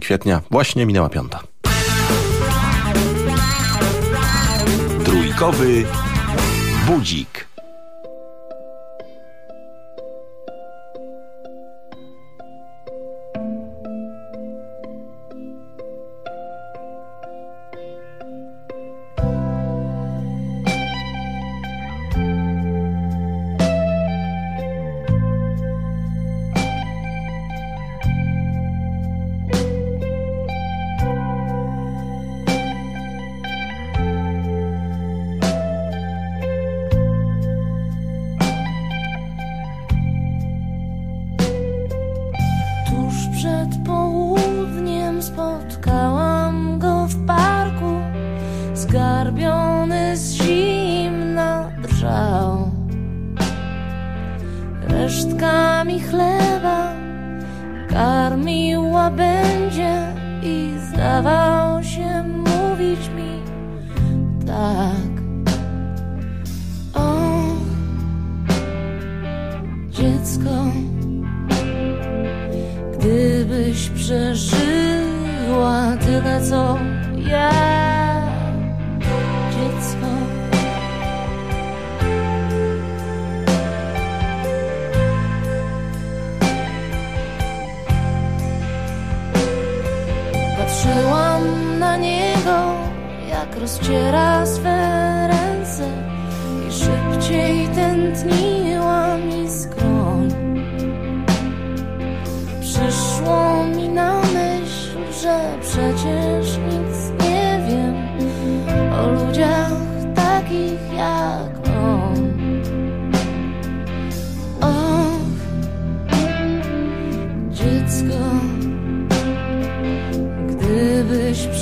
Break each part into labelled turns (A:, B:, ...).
A: kwietnia właśnie minęła piąta.
B: Trójkowy budzik.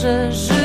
A: że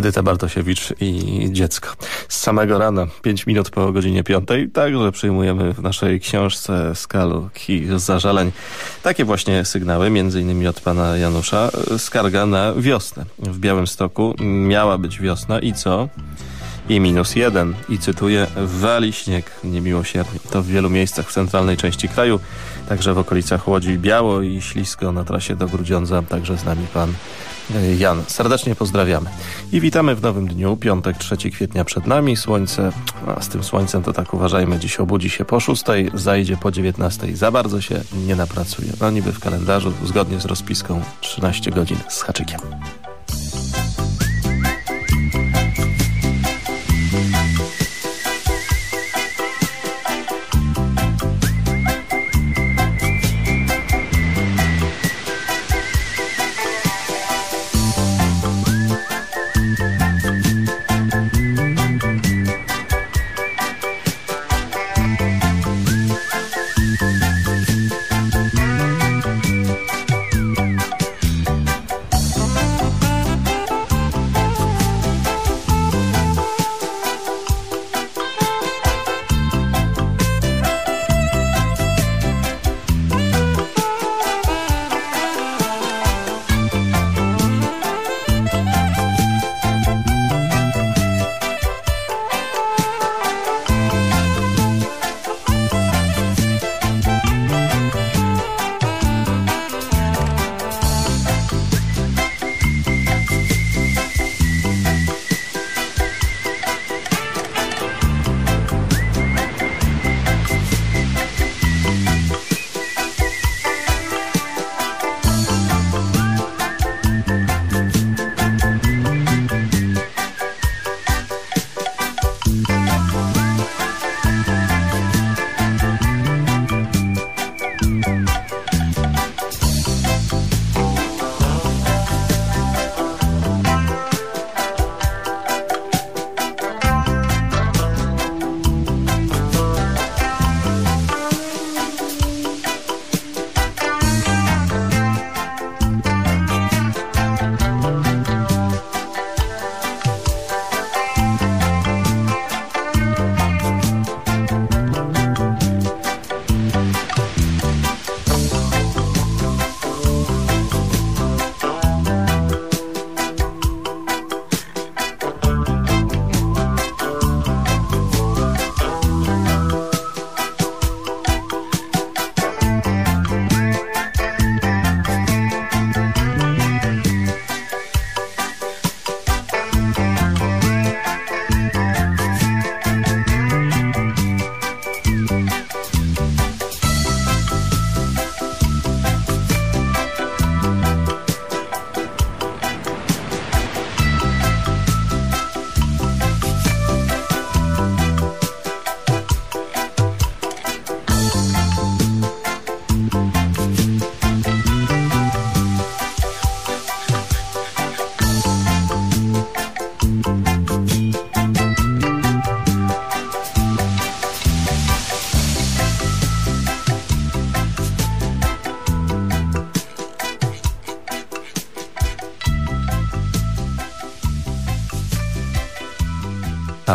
A: Edyta Bartosiewicz i dziecko. Z samego rana, 5 minut po godzinie 5, także przyjmujemy w naszej książce Skaluki Zażaleń takie właśnie sygnały, między innymi od pana Janusza. Skarga na wiosnę. W Białymstoku miała być wiosna i co? i minus jeden. I cytuję, wali śnieg niemiłosiernie. To w wielu miejscach w centralnej części kraju, także w okolicach Łodzi Biało i ślisko na trasie do Grudziądza, także z nami pan Jan. Serdecznie pozdrawiamy. I witamy w nowym dniu, piątek 3 kwietnia przed nami. Słońce, a z tym słońcem to tak uważajmy, dziś obudzi się po 6, zajdzie po 19. Za bardzo się nie napracuje. No niby w kalendarzu, zgodnie z rozpiską 13 godzin z haczykiem.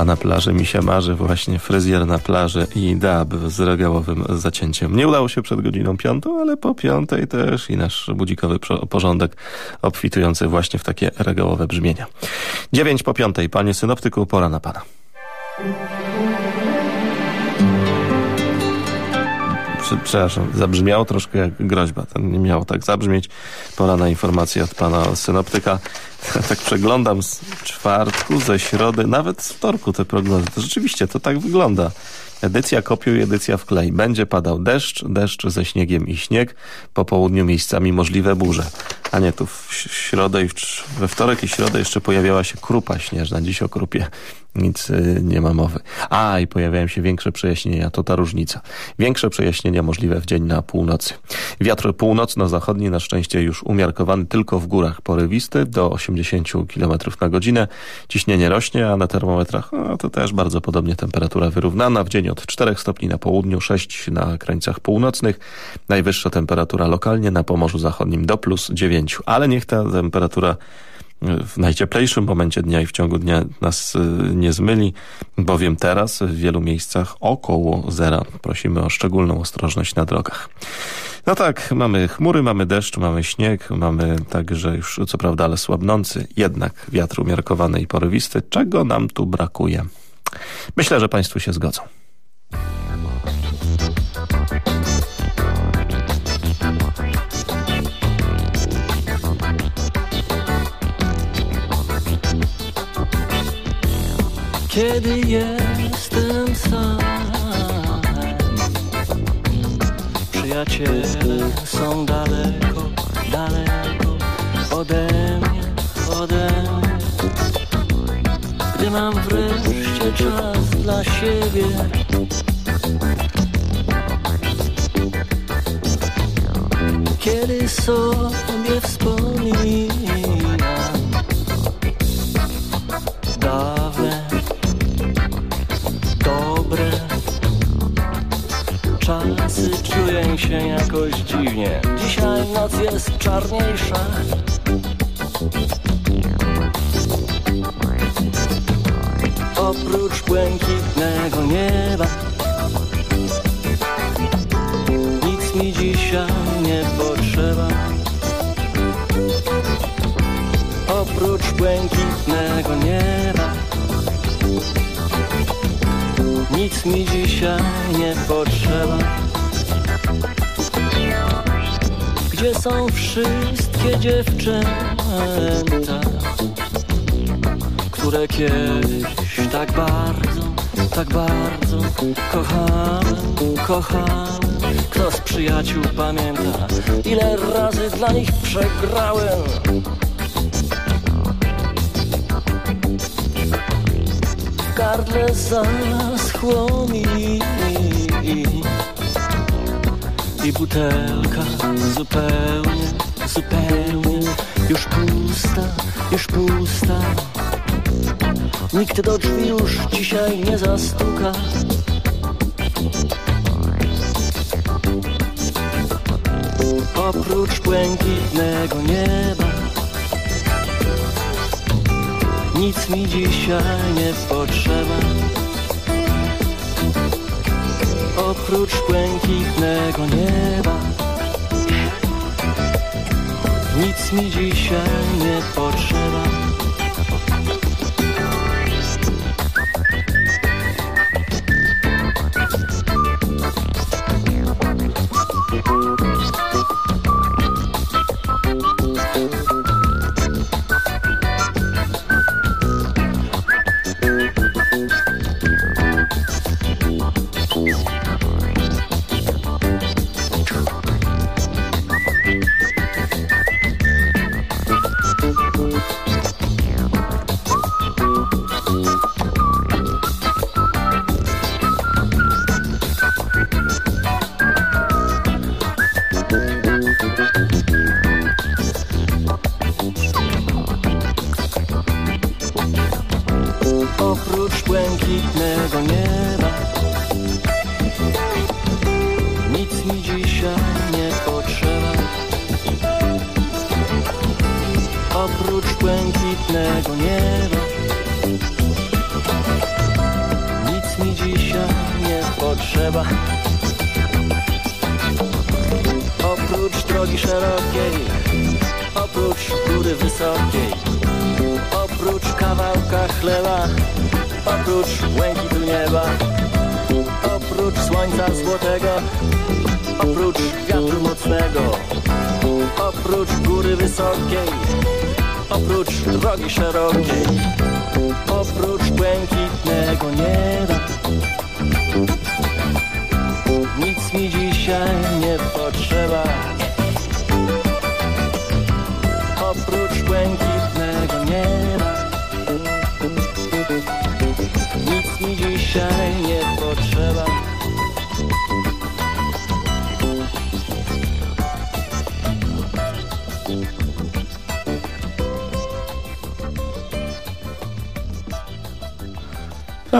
A: Na plaży mi się marzy właśnie fryzjer na plaży i dab z regałowym zacięciem. Nie udało się przed godziną piątą, ale po piątej też i nasz budzikowy porządek obfitujący właśnie w takie regałowe brzmienia. Dziewięć po piątej. Panie synoptyku, pora na pana przepraszam, zabrzmiało troszkę jak groźba. To nie miało tak zabrzmieć. Pora na informację od pana synoptyka. tak przeglądam z czwartku, ze środy, nawet z wtorku te prognozy. To rzeczywiście to tak wygląda. Edycja kopiuj, edycja wklej. Będzie padał deszcz, deszcz ze śniegiem i śnieg. Po południu miejscami możliwe burze. A tu w środę i we wtorek i środę jeszcze pojawiała się krupa śnieżna. Dziś o krupie nic y, nie ma mowy. A, i pojawiają się większe przejaśnienia, to ta różnica. Większe przejaśnienia możliwe w dzień na północy. Wiatr północno-zachodni na szczęście już umiarkowany tylko w górach porywisty do 80 km na godzinę. Ciśnienie rośnie, a na termometrach no, to też bardzo podobnie temperatura wyrównana. W dzień od 4 stopni na południu, 6 na krańcach północnych. Najwyższa temperatura lokalnie na Pomorzu Zachodnim do plus 9. Ale niech ta temperatura w najcieplejszym momencie dnia i w ciągu dnia nas nie zmyli, bowiem teraz w wielu miejscach około zera. Prosimy o szczególną ostrożność na drogach. No tak, mamy chmury, mamy deszcz, mamy śnieg, mamy także już co prawda ale słabnący, jednak wiatr umiarkowany i porywisty. Czego nam tu brakuje? Myślę, że Państwo się zgodzą.
C: Kiedy jestem sam Przyjaciele są daleko, daleko ode mnie, ode mnie. Gdy mam wreszcie czas dla siebie Kiedy sobie wspominam czasy Czuję się jakoś dziwnie. Dzisiaj noc jest czarniejsza. Oprócz błękitnego nieba Nic mi dzisiaj nie potrzeba. Oprócz błękitnego Mi dzisiaj nie potrzeba. Gdzie są wszystkie dziewczęta Które kiedyś tak bardzo, tak bardzo Kochałem, kochałem? Kto z przyjaciół pamięta Ile razy dla nich przegrałem gardle zaschło mi I butelka zupełnie, zupełnie Już pusta, już pusta. Nikt do drzwi już dzisiaj nie zastuka. Oprócz błękitnego nieba nic mi dzisiaj nie potrzeba. Oprócz błękitnego nieba. Nic mi dzisiaj nie potrzeba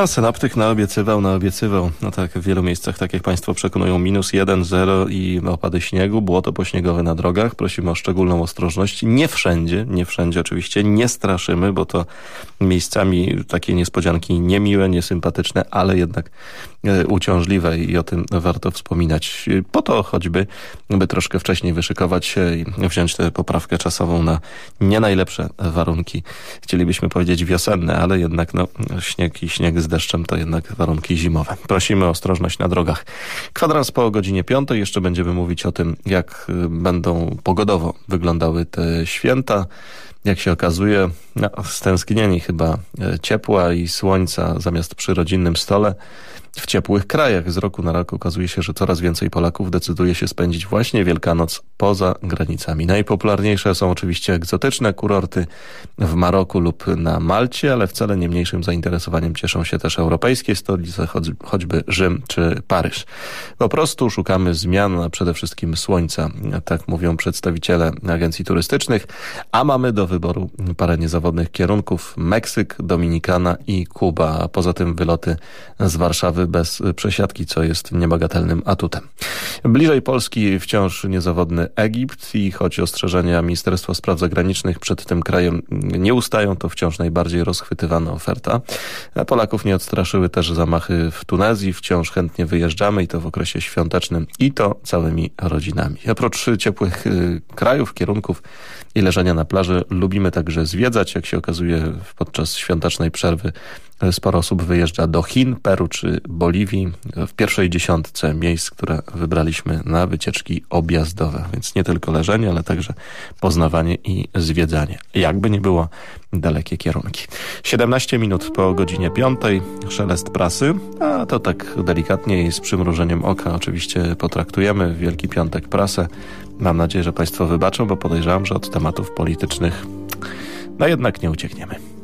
A: A synoptyk naobiecywał, naobiecywał. No tak, w wielu miejscach, tak jak Państwo przekonują, minus 1, 0 i opady śniegu, błoto pośniegowe na drogach. Prosimy o szczególną ostrożność. Nie wszędzie, nie wszędzie oczywiście, nie straszymy, bo to miejscami takie niespodzianki niemiłe, niesympatyczne, ale jednak uciążliwe i o tym warto wspominać. Po to choćby, by troszkę wcześniej wyszykować się i wziąć tę poprawkę czasową na nie najlepsze warunki. Chcielibyśmy powiedzieć wiosenne, ale jednak no, śnieg i śnieg z deszczem to jednak warunki zimowe. Prosimy o ostrożność na drogach. Kwadrans po godzinie piątej jeszcze będziemy mówić o tym, jak y, będą pogodowo wyglądały te święta. Jak się okazuje, no, stęsknieni chyba y, ciepła i słońca zamiast przy rodzinnym stole w ciepłych krajach. Z roku na rok okazuje się, że coraz więcej Polaków decyduje się spędzić właśnie Wielkanoc poza granicami. Najpopularniejsze są oczywiście egzotyczne kurorty w Maroku lub na Malcie, ale wcale nie mniejszym zainteresowaniem cieszą się też europejskie stolice, choćby Rzym czy Paryż. Po prostu szukamy zmian, a przede wszystkim słońca, tak mówią przedstawiciele agencji turystycznych, a mamy do wyboru parę niezawodnych kierunków Meksyk, Dominikana i Kuba, a poza tym wyloty z Warszawy bez przesiadki, co jest niebagatelnym atutem. Bliżej Polski wciąż niezawodny Egipt i choć ostrzeżenia Ministerstwa Spraw Zagranicznych przed tym krajem nie ustają, to wciąż najbardziej rozchwytywana oferta. Polaków nie odstraszyły też zamachy w Tunezji, wciąż chętnie wyjeżdżamy i to w okresie świątecznym i to całymi rodzinami. Oprócz ciepłych y, krajów, kierunków i leżenia na plaży lubimy także zwiedzać, jak się okazuje podczas świątecznej przerwy Sporo osób wyjeżdża do Chin, Peru czy Boliwii w pierwszej dziesiątce miejsc, które wybraliśmy na wycieczki objazdowe. Więc nie tylko leżenie, ale także poznawanie i zwiedzanie. Jakby nie było dalekie kierunki. 17 minut po godzinie 5, szelest prasy, a to tak delikatnie i z przymrużeniem oka oczywiście potraktujemy. Wielki Piątek prasę. Mam nadzieję, że Państwo wybaczą, bo podejrzewam, że od tematów politycznych no jednak nie uciekniemy.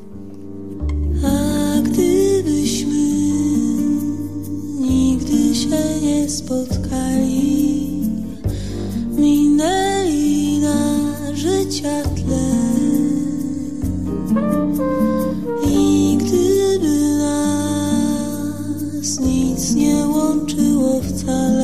D: Spotkali, minęli na życia tle. I gdyby nas nic nie łączyło wcale,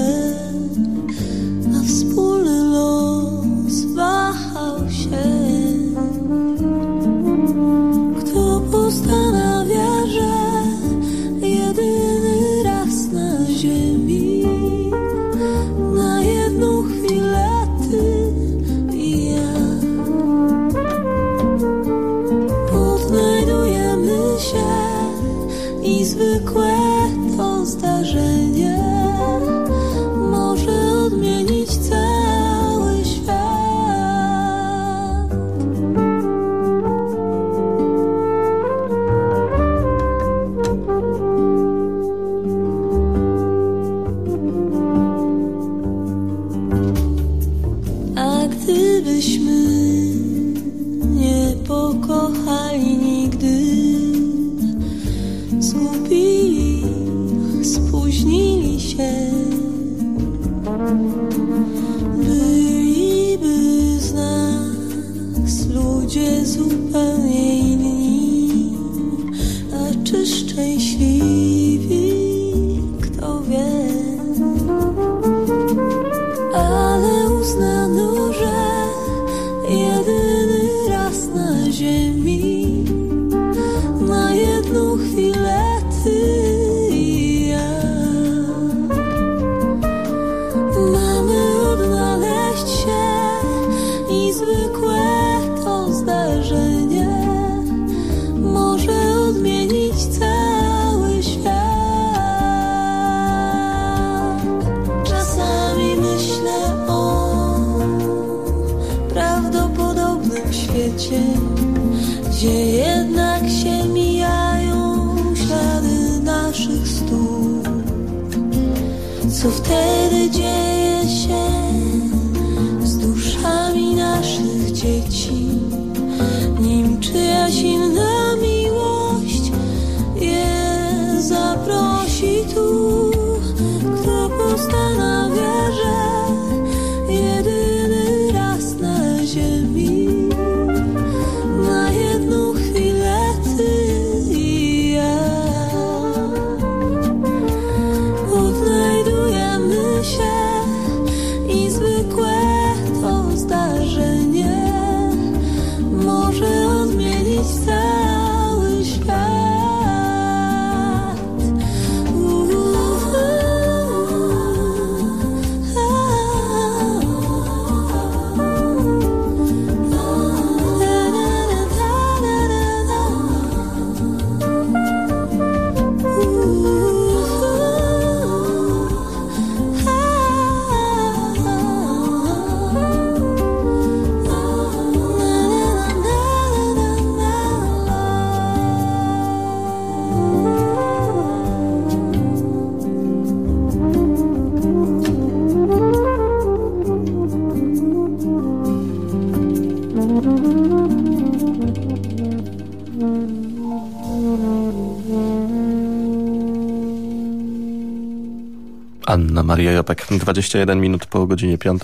A: Anna Maria Jopek. 21 minut po godzinie 5.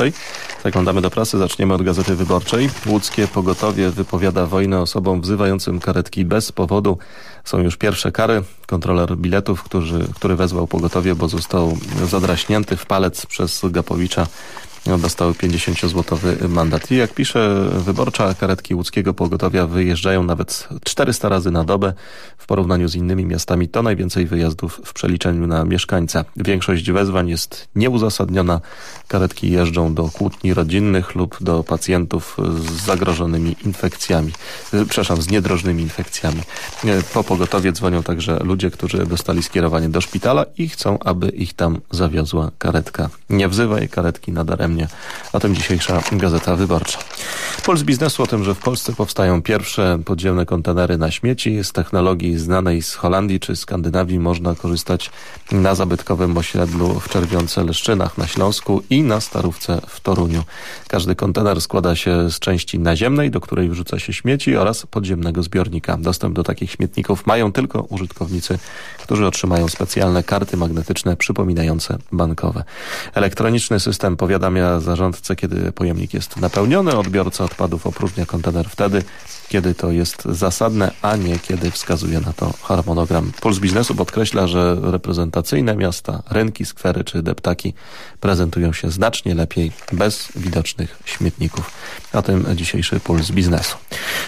A: Zaglądamy do prasy. Zaczniemy od Gazety Wyborczej. Łódzkie pogotowie wypowiada wojnę osobom wzywającym karetki bez powodu. Są już pierwsze kary. Kontroler biletów, który, który wezwał pogotowie, bo został zadraśnięty w palec przez Gapowicza dostał 50-złotowy mandat. I jak pisze wyborcza, karetki łódzkiego pogotowia wyjeżdżają nawet 400 razy na dobę. W porównaniu z innymi miastami to najwięcej wyjazdów w przeliczeniu na mieszkańca. Większość wezwań jest nieuzasadniona. Karetki jeżdżą do kłótni rodzinnych lub do pacjentów z zagrożonymi infekcjami. Przepraszam, z niedrożnymi infekcjami. Po pogotowie dzwonią także ludzie, którzy dostali skierowanie do szpitala i chcą, aby ich tam zawiozła karetka. Nie wzywaj karetki nadaremnie mnie. O tym dzisiejsza Gazeta Wyborcza. Puls biznesu o tym, że w Polsce powstają pierwsze podziemne kontenery na śmieci. Z technologii znanej z Holandii czy Skandynawii można korzystać na zabytkowym osiedlu w Czerwionce-Leszczynach na Śląsku i na Starówce w Toruniu. Każdy kontener składa się z części naziemnej, do której wrzuca się śmieci oraz podziemnego zbiornika. Dostęp do takich śmietników mają tylko użytkownicy, którzy otrzymają specjalne karty magnetyczne przypominające bankowe. Elektroniczny system powiadamia zarządcę, kiedy pojemnik jest napełniony. Odbiorca odpadów opróżnia kontener wtedy, kiedy to jest zasadne, a nie kiedy wskazuje na to harmonogram. Puls Biznesu podkreśla, że reprezentacyjne miasta, rynki, skwery czy deptaki prezentują się znacznie lepiej bez widocznych śmietników. O tym dzisiejszy Puls Biznesu.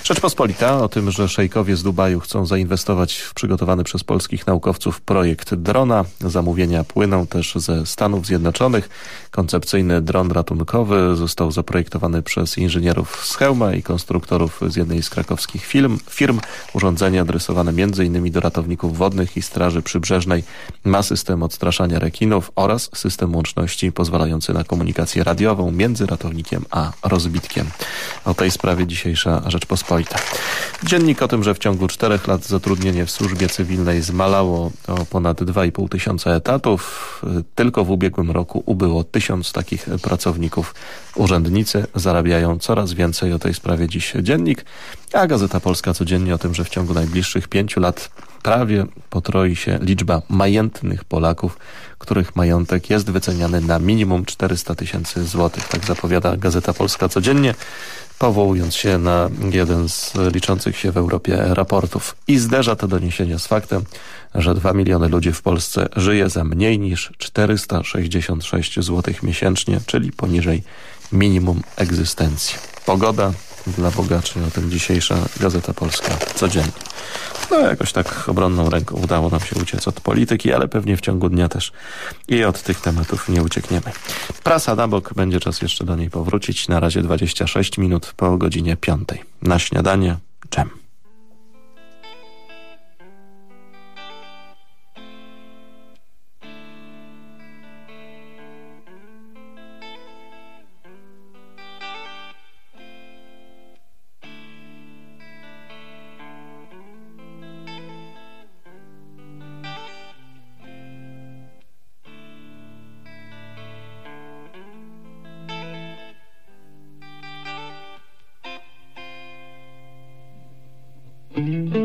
A: Rzeczpospolita o tym, że szejkowie z Dubaju chcą zainwestować w przygotowany przez polskich naukowców projekt drona. Zamówienia płyną też ze Stanów Zjednoczonych. Koncepcyjny dron ratunkowy został zaprojektowany przez inżynierów z Chełma i konstruktorów z jednej z krakowskich firm. firm. Urządzenie adresowane m.in. do ratowników wodnych i Straży Przybrzeżnej ma system odstraszania rekinów oraz system łączności pozwalający na komunikację radiową między ratownikiem a rozbitkiem. O tej sprawie dzisiejsza Rzeczpospolita. Dziennik o tym, że w ciągu czterech lat zatrudnienie w służbie cywilnej zmalało o ponad 2,5 tysiąca etatów. Tylko w ubiegłym roku ubyło tysiąc takich pracowników. Urzędnicy zarabiają coraz więcej. O tej sprawie dziś dziennik. A Gazeta Polska codziennie o tym, że w ciągu najbliższych pięciu lat prawie potroi się liczba majętnych Polaków, których majątek jest wyceniany na minimum 400 tysięcy złotych. Tak zapowiada Gazeta Polska codziennie, powołując się na jeden z liczących się w Europie raportów. I zderza to doniesienie z faktem, że 2 miliony ludzi w Polsce żyje za mniej niż 466 złotych miesięcznie, czyli poniżej minimum egzystencji. Pogoda dla bogaczy. O tym dzisiejsza Gazeta Polska codziennie. No jakoś tak obronną ręką udało nam się uciec od polityki, ale pewnie w ciągu dnia też i od tych tematów nie uciekniemy. Prasa na bok, będzie czas jeszcze do niej powrócić. Na razie 26 minut po godzinie 5. Na śniadanie dżem.
E: Mm-hmm.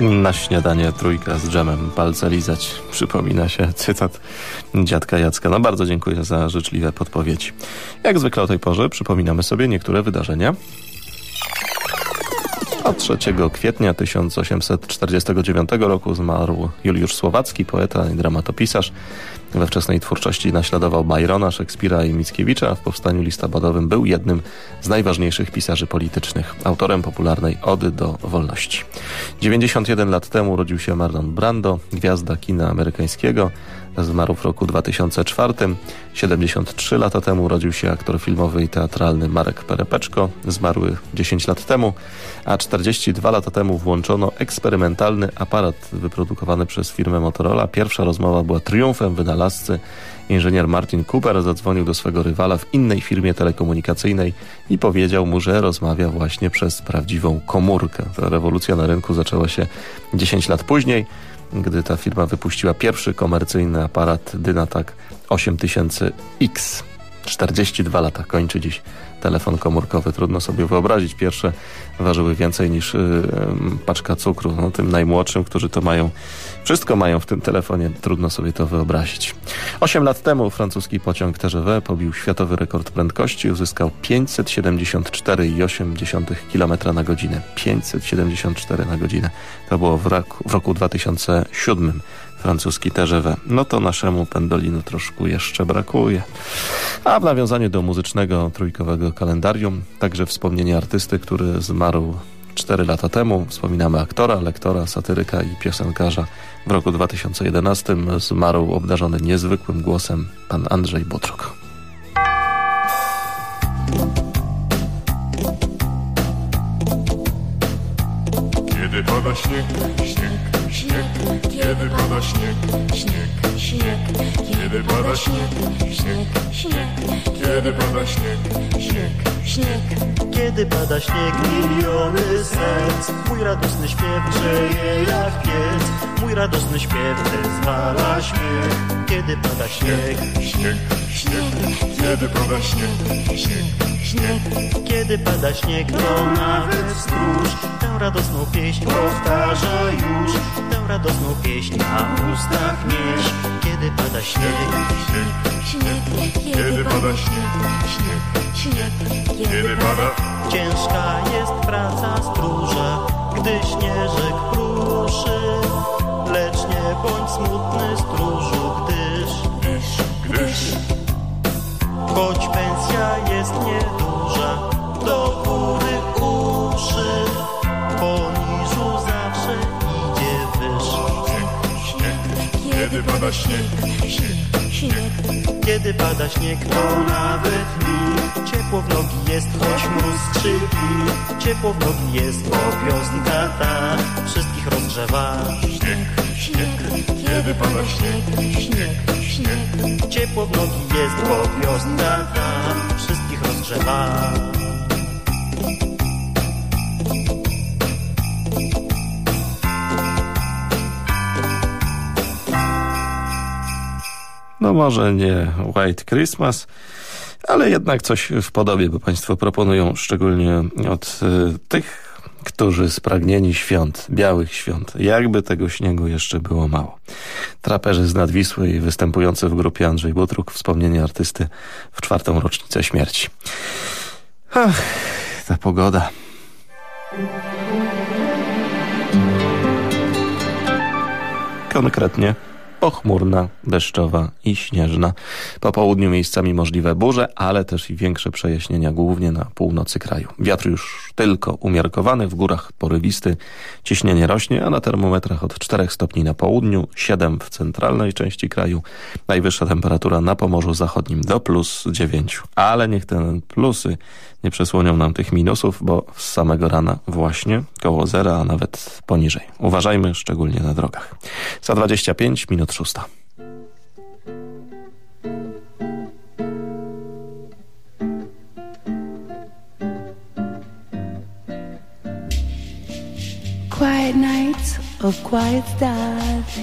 A: Na śniadanie trójka z dżemem palce lizać. Przypomina się cytat dziadka Jacka. No bardzo dziękuję za życzliwe podpowiedzi. Jak zwykle o tej porze przypominamy sobie niektóre wydarzenia. A 3 kwietnia 1849 roku zmarł Juliusz Słowacki, poeta i dramatopisarz. We wczesnej twórczości naśladował Byrona, Szekspira i Mickiewicza, a w powstaniu listopadowym był jednym z najważniejszych pisarzy politycznych, autorem popularnej Ody do Wolności. 91 lat temu urodził się Marlon Brando, gwiazda kina amerykańskiego, zmarł w roku 2004. 73 lata temu urodził się aktor filmowy i teatralny Marek Perepeczko, zmarły 10 lat temu, a 42 lata temu włączono eksperymentalny aparat wyprodukowany przez firmę Motorola. Pierwsza rozmowa była triumfem wynalazcy. Inżynier Martin Cooper zadzwonił do swego rywala w innej firmie telekomunikacyjnej i powiedział mu, że rozmawia właśnie przez prawdziwą komórkę. Ta rewolucja na rynku zaczęła się 10 lat później gdy ta firma wypuściła pierwszy komercyjny aparat Dynatac 8000X. 42 lata kończy dziś telefon komórkowy. Trudno sobie wyobrazić. Pierwsze ważyły więcej niż yy, paczka cukru. No, tym najmłodszym, którzy to mają, wszystko mają w tym telefonie. Trudno sobie to wyobrazić. Osiem lat temu francuski pociąg TGV pobił światowy rekord prędkości. Uzyskał 574,8 km na godzinę. 574 na godzinę. To było w roku, w roku 2007 francuski TGV. No to naszemu pendolinu troszkę jeszcze brakuje. A w nawiązaniu do muzycznego trójkowego kalendarium, także wspomnienie artysty, który zmarł 4 lata temu. Wspominamy aktora, lektora, satyryka i piosenkarza. W roku 2011 zmarł obdarzony niezwykłym głosem pan Andrzej Botrok.
F: Kiedy pada śnieg, śnieg, kiedy pada śnieg, śnieg, śnieg, kiedy pada śnieg, śnieg, śnieg, kiedy pada śnieg, śnieg, śnieg,
G: kiedy pada śnieg, miliony serc, mój radosny śpiew grzeje jak piec, mój radosny śpiew wyzwala śmiech, kiedy pada śnieg,
F: śnieg, śnieg, kiedy pada śnieg, śnieg, śnieg,
G: kiedy pada śnieg, to nawet stróż tę radosną pieśń powtarza już, tę radosną pieśń na ustach nieś, kiedy pada śnieg,
F: śnieg, śnieg, kiedy pada śnieg, śnieg, śnieg, kiedy pada
G: Ciężka jest praca stróża, gdy śnieżek pruszy, lecz nie bądź smutny stróżu, gdyż,
F: gdyż, gdyż.
G: choć pensja jest nieduża, do góry uszy,
F: kiedy pada śnieg, śnieg, śnieg,
G: Kiedy pada śnieg, to nawet mi. Ciepło w nogi jest, choć mróz skrzypi. Ciepło w nogi jest, bo wiosnka ta wszystkich rozgrzewa.
F: śnieg, śnieg, kiedy pada śnieg, śnieg, śnieg,
G: Ciepło w nogi jest, bo wiosnka ta wszystkich rozgrzewa.
A: No może nie White Christmas, ale jednak coś w podobie, bo Państwo proponują szczególnie od y, tych, którzy spragnieni świąt, białych świąt, jakby tego śniegu jeszcze było mało. Traperzy z Nadwisły i występujący w grupie Andrzej Butruk, wspomnienie artysty w czwartą rocznicę śmierci. Ach, ta pogoda. Konkretnie pochmurna, deszczowa i śnieżna. Po południu miejscami możliwe burze, ale też i większe przejaśnienia, głównie na północy kraju. Wiatr już tylko umiarkowany, w górach porywisty, ciśnienie rośnie, a na termometrach od 4 stopni na południu, 7 w centralnej części kraju, najwyższa temperatura na Pomorzu Zachodnim do plus 9. Ale niech te plusy nie przesłonią nam tych minusów, bo z samego rana właśnie koło zera, a nawet poniżej. Uważajmy szczególnie na drogach. Za 25 minut szósta.
H: Quiet nights of quiet stars,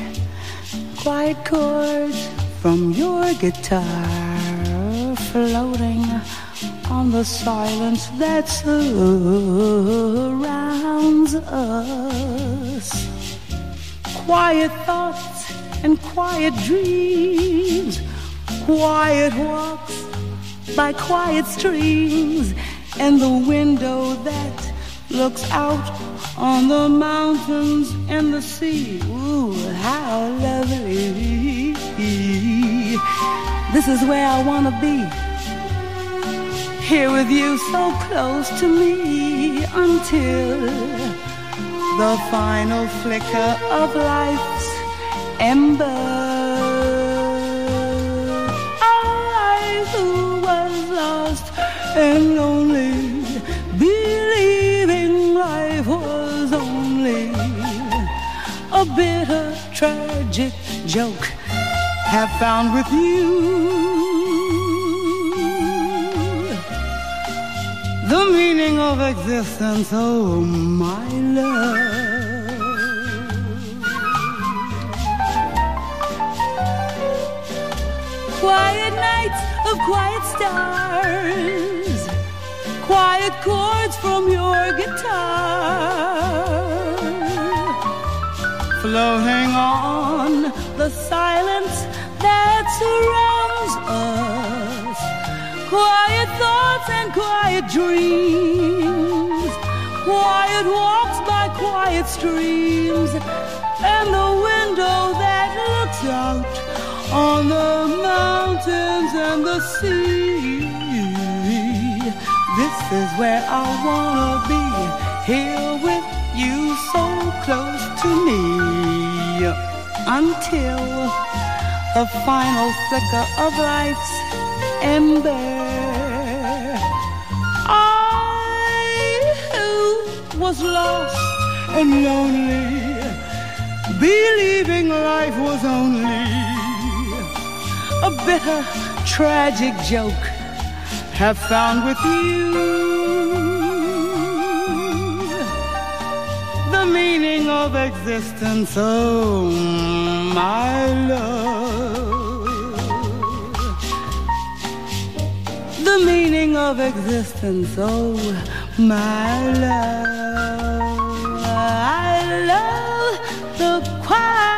H: quiet chords from your guitar floating on the silence that surrounds us. quiet thoughts and quiet dreams, quiet walks by quiet streams, and the window that looks out on the mountains and the sea. Ooh, how lovely. This is where I want to be. Here with you so close to me until the final flicker of life's ember. I who was lost and lonely, believing life was only a bitter, tragic joke, have found with you the meaning of existence, oh my love. Quiet nights of quiet stars, quiet chords from your guitar, floating on the silence that surrounds us. Quiet thoughts and quiet dreams, quiet walks by quiet streams, and the window that looks out on the mountains and the sea. This is where I wanna be, here with you so close to me, until the final flicker of life's ember. Was lost and lonely, believing life was only a bitter, tragic joke, have found with you the meaning of existence, oh my love. The meaning of existence, oh my love. I love the quiet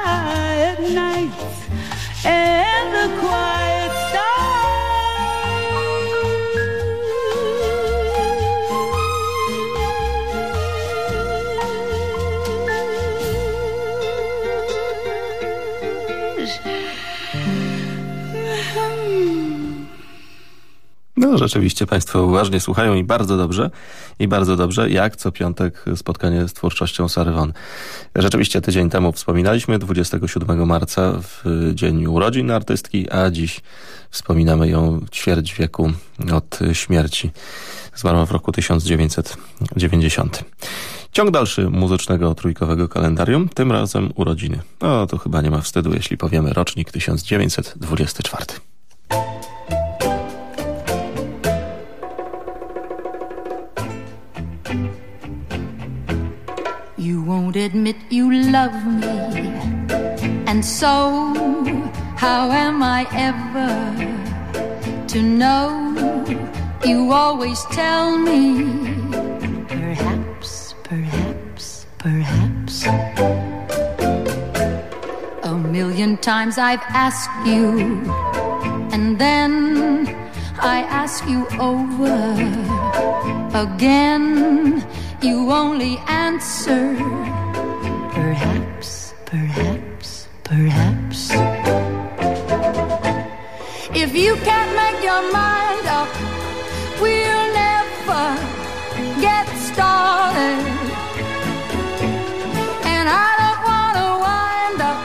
A: No rzeczywiście Państwo uważnie słuchają i bardzo dobrze, i bardzo dobrze, jak co piątek spotkanie z twórczością Sary Won. Rzeczywiście tydzień temu wspominaliśmy, 27 marca w dzień urodzin artystki, a dziś wspominamy ją ćwierć wieku od śmierci. Zmarła w roku 1990. Ciąg dalszy muzycznego trójkowego kalendarium, tym razem urodziny. No to chyba nie ma wstydu, jeśli powiemy rocznik 1924.
I: Won't admit you love me, and so how am I ever to know? You always tell me, perhaps, perhaps, perhaps. A million times I've asked you, and then I ask you over again. You only answer, perhaps, perhaps, perhaps. If you can't make your mind up, we'll never get started. And I don't want to wind up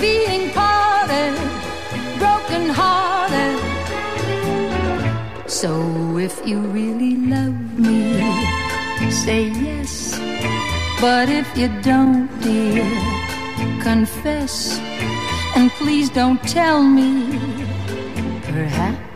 I: being parted, broken hearted. So if you really love me, say. But if you don't, dear, confess. And please don't tell me. Perhaps,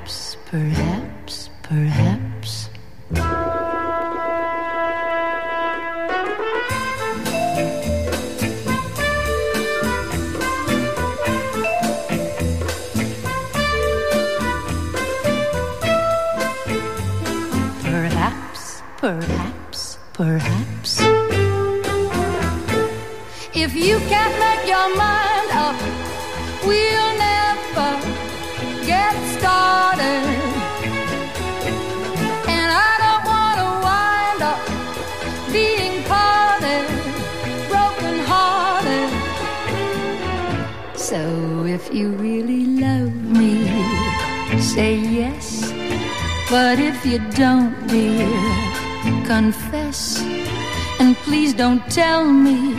I: if you don't, dear, confess. And please don't tell me.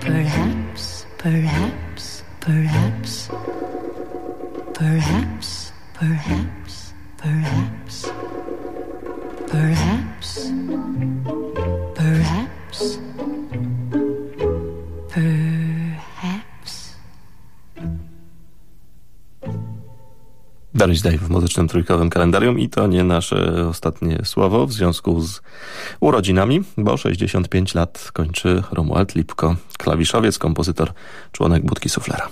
I: Perhaps, perhaps,
A: Doris Day w muzycznym trójkowym kalendarium i to nie nasze ostatnie słowo w związku z urodzinami, bo 65 lat kończy Romuald Lipko, klawiszowiec, kompozytor, członek Budki Suflera.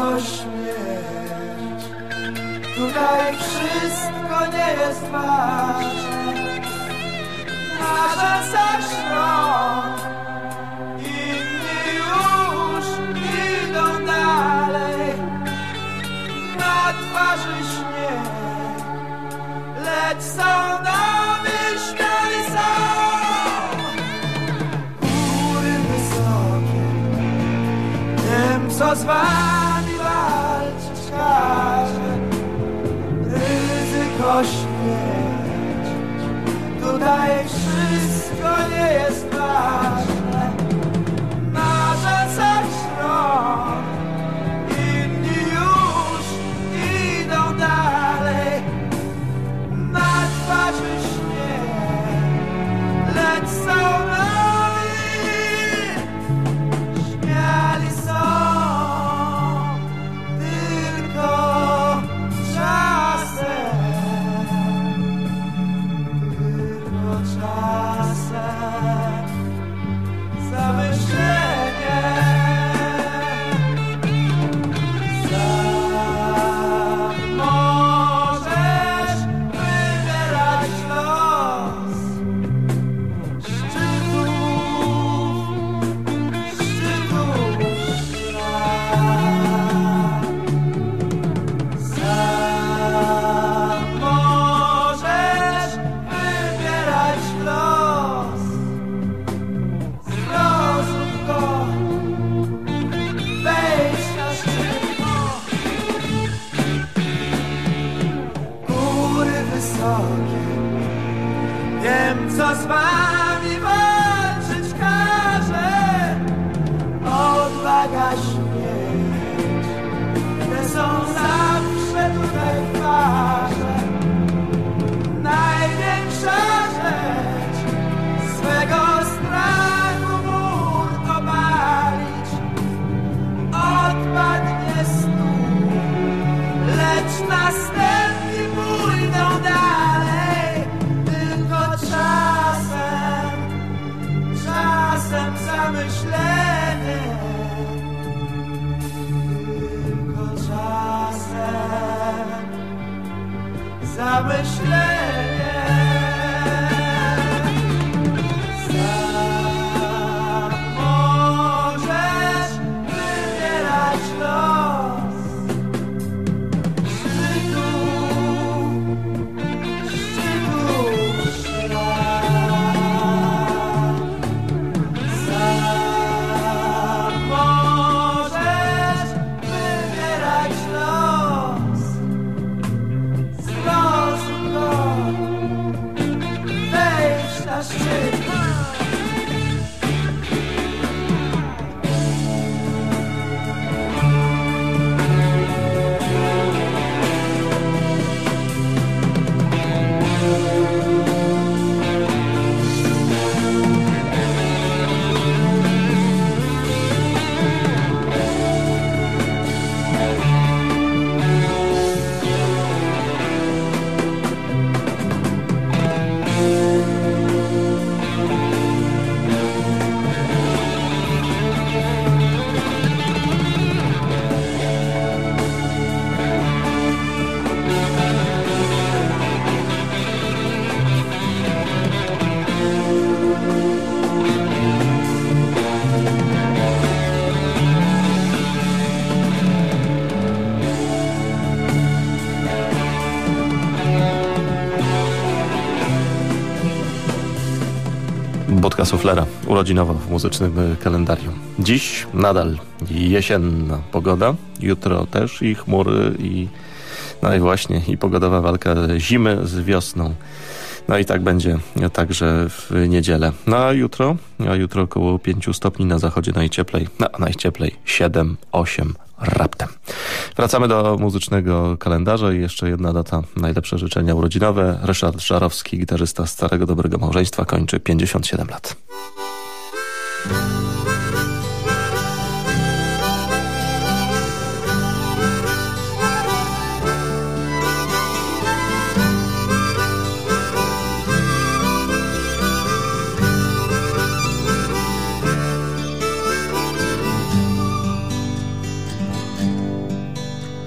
J: Ryzyko śmierć. Tutaj wszystko nie jest ważne, nasza na twarzy śnieg. Lecz są nowi śmiali są. Góry wysokie, wiem co z ośmieć. Tutaj wszystko nie jest tak. Wysokie. Wiem, co z wami walczyć każe. Odwaga śmierć,
A: myślę. Suflera, urodzinowo w muzycznym kalendarium. Dziś nadal jesienna pogoda, jutro też i chmury i no i właśnie i pogodowa walka zimy z wiosną. No i tak będzie także w niedzielę. No a jutro, a jutro około 5 stopni na zachodzie najcieplej, no najcieplej 7, 8 raptem. Wracamy do muzycznego kalendarza i jeszcze jedna data. Najlepsze życzenia urodzinowe. Ryszard Żarowski, gitarzysta Starego Dobrego Małżeństwa, kończy 57 lat.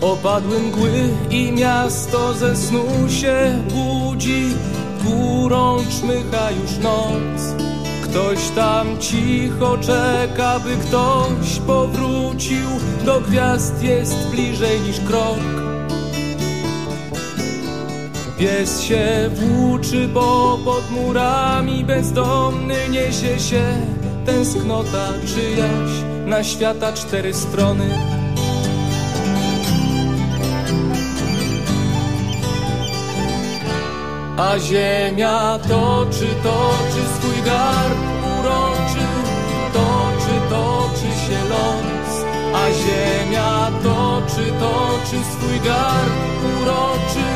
K: Opadły mgły i miasto ze snu się budzi. Górą czmycha już noc. Ktoś tam cicho czeka, by ktoś powrócił. Do gwiazd jest bliżej niż krok. Pies się włóczy, bo pod murami bezdomny niesie się. Tęsknota czyjaś na świata cztery strony A ziemia toczy, toczy swój garb uroczy, toczy, toczy się los. A ziemia toczy, toczy swój garb uroczy,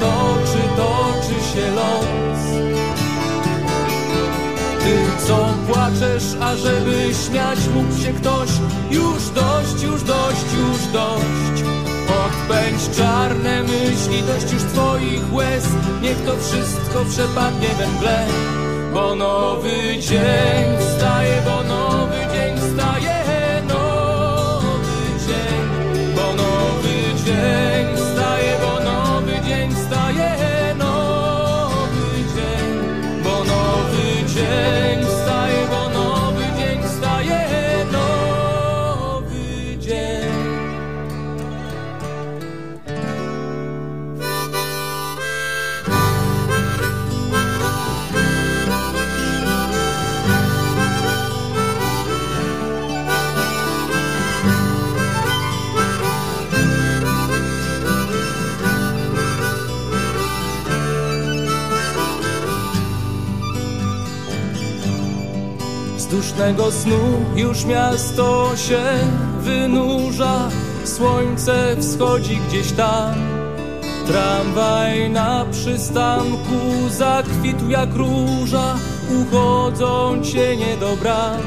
K: toczy, toczy się los. Ty, co płaczesz, ażeby śmiać mógł się ktoś, już dość, już dość, już dość. Odpędź czarne myśli, dość już twoich łez. Niech to wszystko przepadnie we mgle. Bo nowy dzień wstaje, bo nowy Dusznego snu już miasto się wynurza, słońce wschodzi gdzieś tam. Tramwaj na przystanku zakwitł jak róża, uchodzą cienie do bram.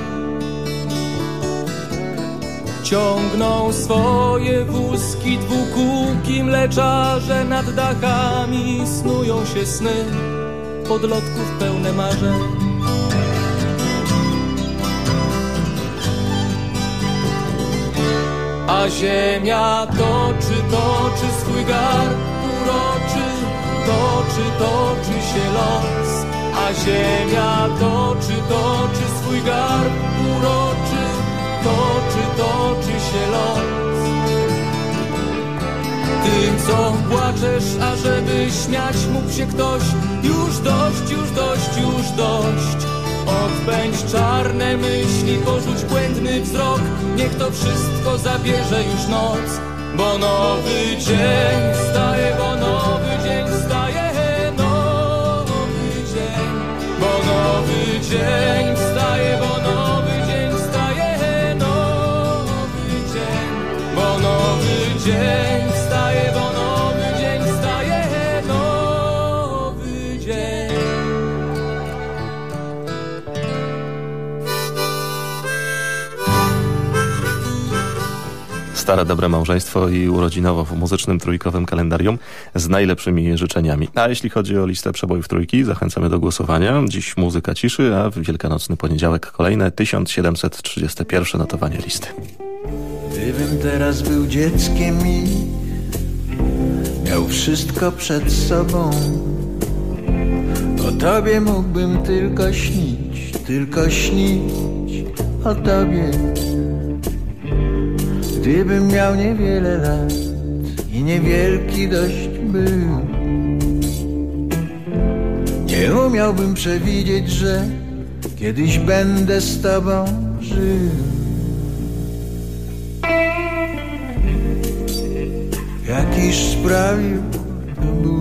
K: Ciągną swoje wózki dwukółki mleczarze nad dachami, snują się sny podlotków pełne marzeń. A ziemia toczy, toczy swój garb uroczy, toczy, toczy się los, a ziemia toczy, toczy swój garb uroczy, toczy, toczy się los. Tym, co płaczesz, ażeby śmiać mógł się ktoś, już dość, już dość, już dość. Odpędź czarne myśli, porzuć błędny wzrok, niech to wszystko zabierze już noc, bo nowy dzień wstaje, bo nowy dzień wstaje, nowy dzień, bo nowy dzień wstaje, bo nowy dzień wstaje, nowy dzień, bo nowy dzień
A: Stare dobre małżeństwo i urodzinowo w muzycznym trójkowym kalendarium z najlepszymi życzeniami. A jeśli chodzi o listę przebojów trójki, zachęcamy do głosowania. Dziś muzyka ciszy, a w wielkanocny poniedziałek kolejne 1731 notowanie listy.
C: Gdybym teraz był dzieckiem i miał wszystko przed sobą, o tobie mógłbym tylko śnić, tylko śnić o tobie. Gdybym miał niewiele lat i niewielki dość był, nie umiałbym przewidzieć, że kiedyś będę z tobą żył. jakiś sprawił to Bóg.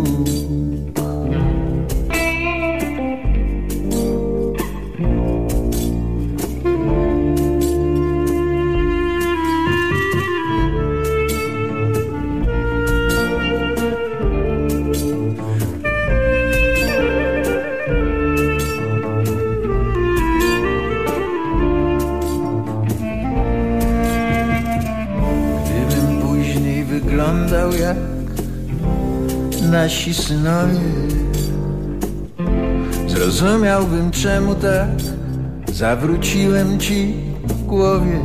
C: Synowie, zrozumiałbym czemu tak zawróciłem ci w głowie.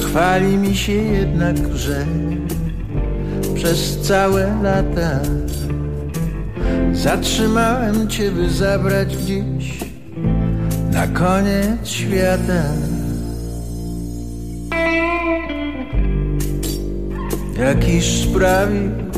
C: Chwali mi się jednak, że przez całe lata zatrzymałem cię, by zabrać gdzieś na koniec świata. jakiś sprawił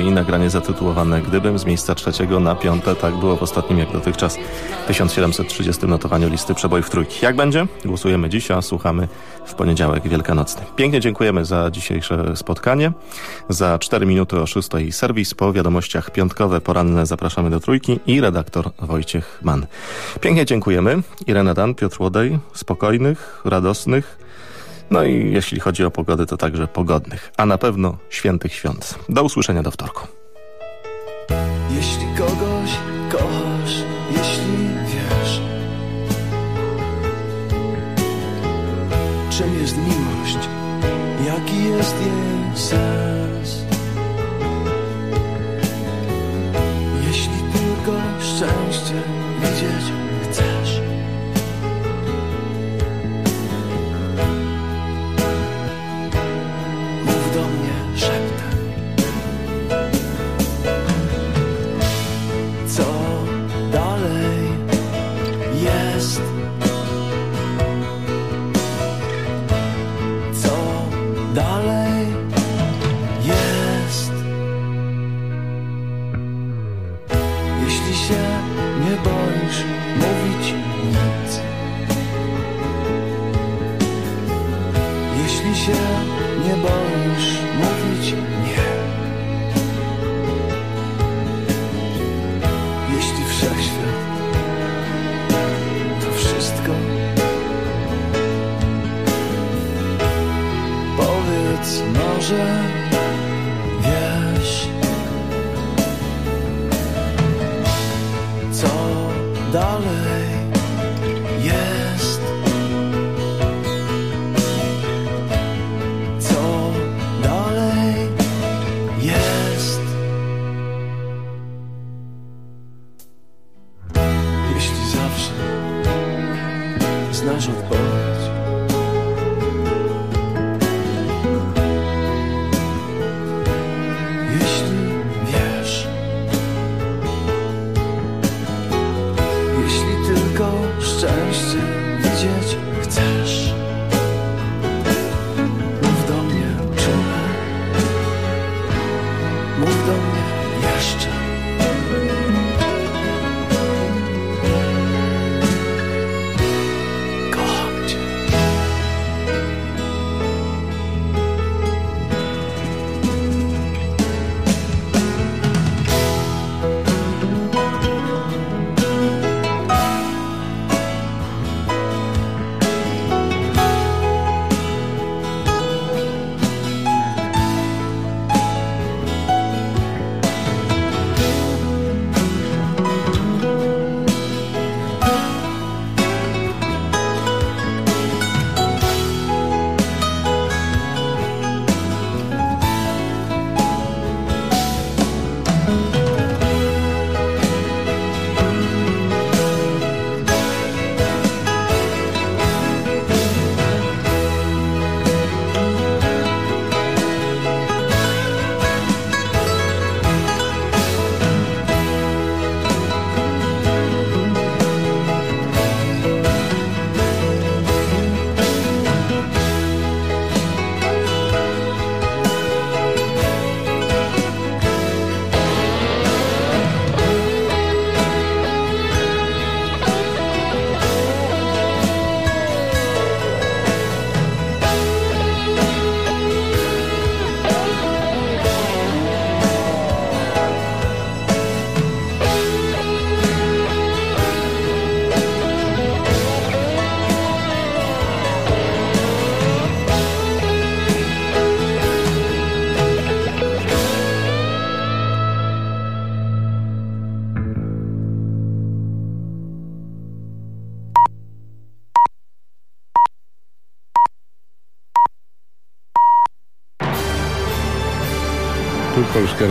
A: i nagranie zatytułowane Gdybym z miejsca trzeciego na piąte, tak było w ostatnim jak dotychczas 1730 notowaniu listy przebojów trójki. Jak będzie? Głosujemy dziś, a słuchamy w poniedziałek wielkanocny. Pięknie dziękujemy za dzisiejsze spotkanie. Za 4 minuty o 6 serwis, po wiadomościach piątkowe, poranne zapraszamy do trójki i redaktor Wojciech Mann. Pięknie dziękujemy. Irena Dan, Piotr Łodej, spokojnych, radosnych, no i jeśli chodzi o pogodę, to także pogodnych, a na pewno świętych świąt. Do usłyszenia do wtorku.
C: Jeśli kogoś kochasz, jeśli wiesz, czym jest miłość, jaki jest jej sens.
L: Tu Polska